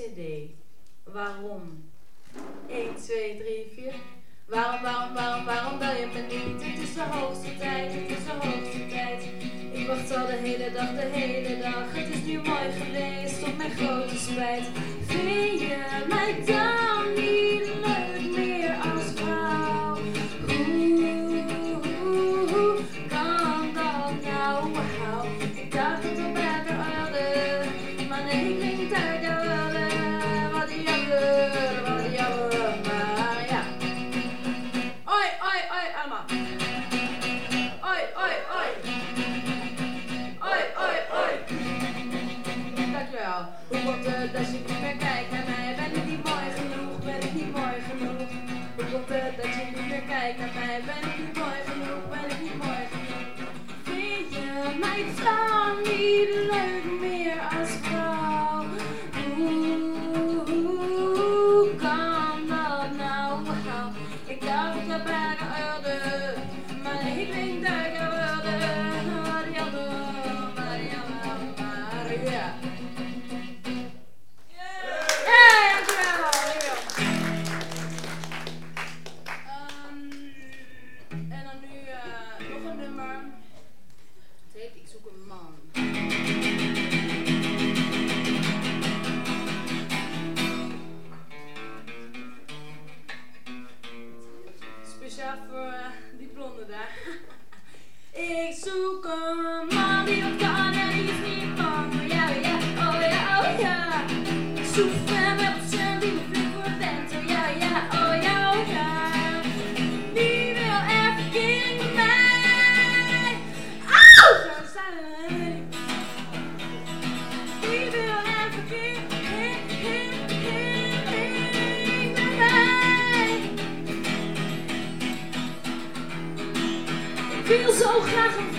CD. Waarom? 1, 2, 3, 4. Waarom, waarom, waarom, waarom bel je me niet? Het is de hoogste tijd, het is de hoogste tijd. Ik wacht al de hele dag, de hele dag. Het is nu mooi geweest, tot mijn grote spijt. Vind je mij dan? to mom.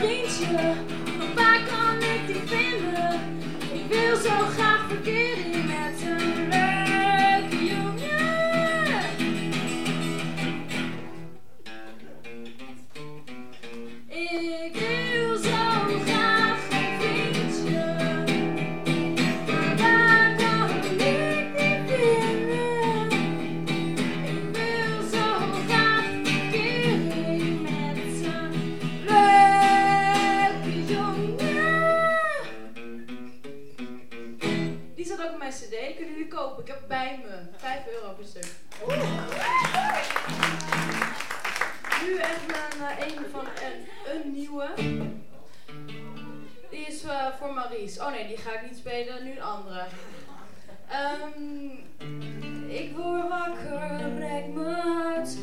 paint you. Eh, voor Maurice. Oh nee, die ga ik niet spelen, nu een andere. Ehm, ik word wakker, rek me uit,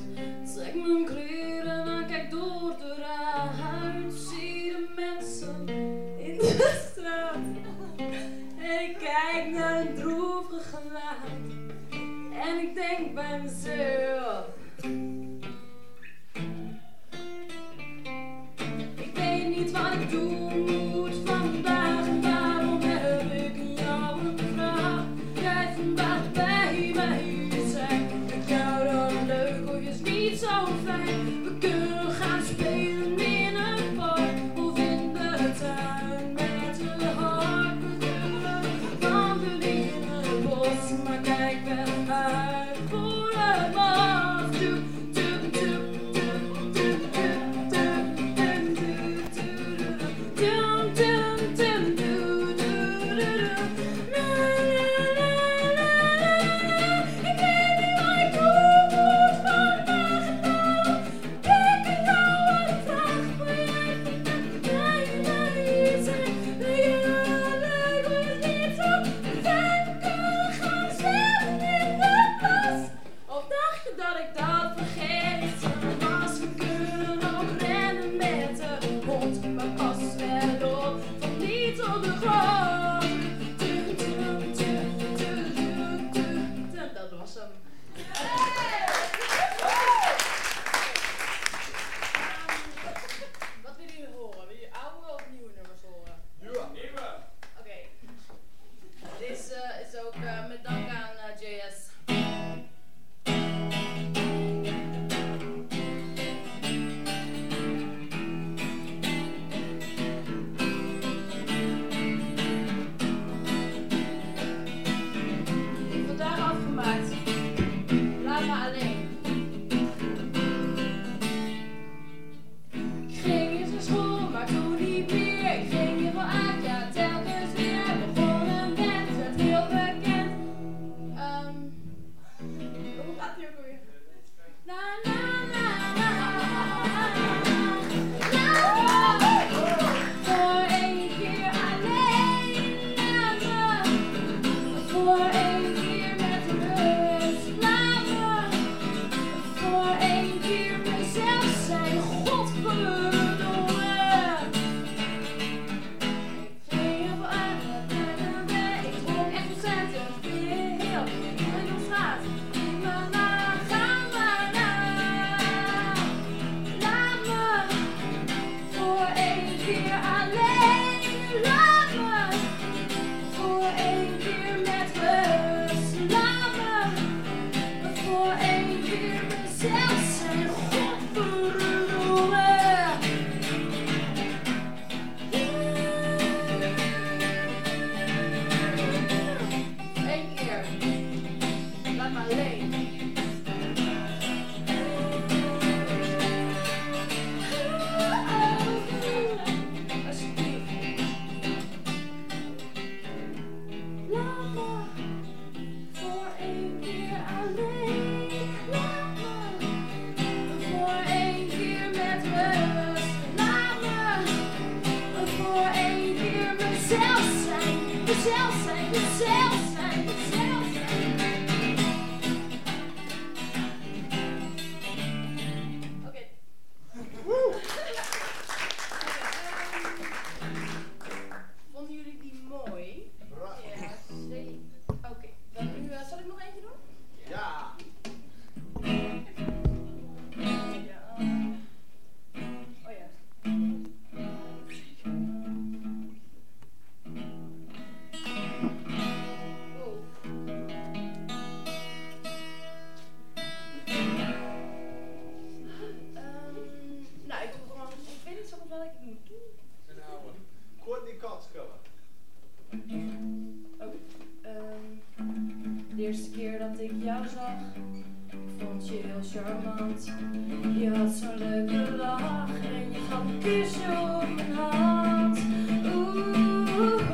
trek mijn kleren en kijk door de ruit, zie de mensen in de straat. En ik kijk naar een droevige gelaat en ik denk bij mezelf. cross. Chelsea. Ehm, de eerste keer dat ik jou zag, vond je heel charmant. Je had zo'n leuke lach en je gaf een kusje op mijn hand. Oeh,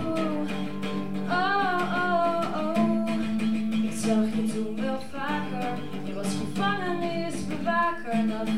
oh, oh, oh. Ik zag je toen wel vaker, je was gevangenisbewaker, dat